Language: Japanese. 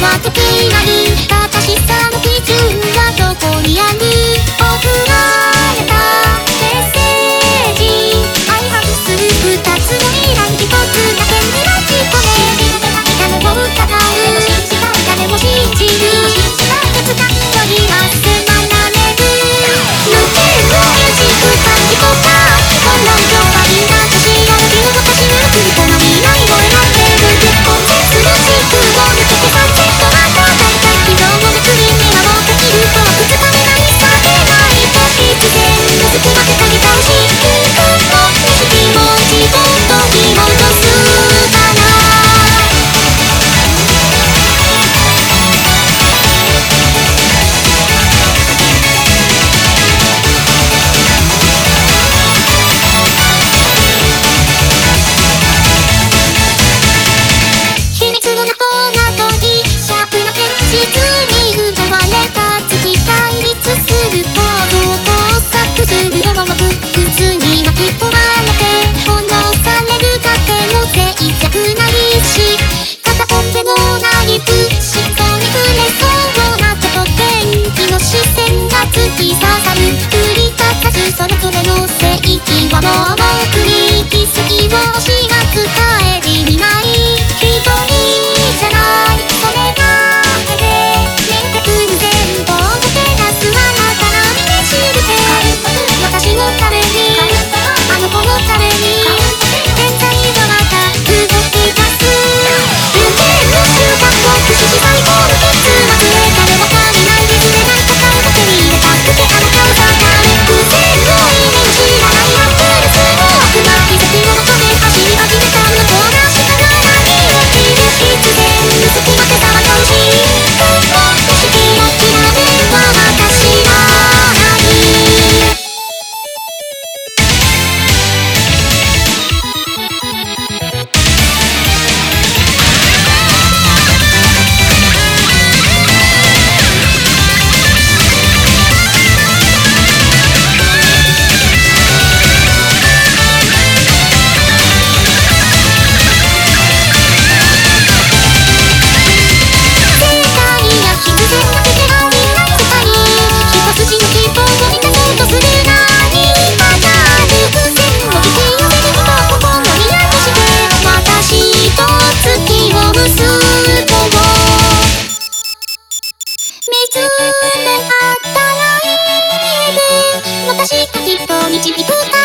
は得意なり Cause へと導く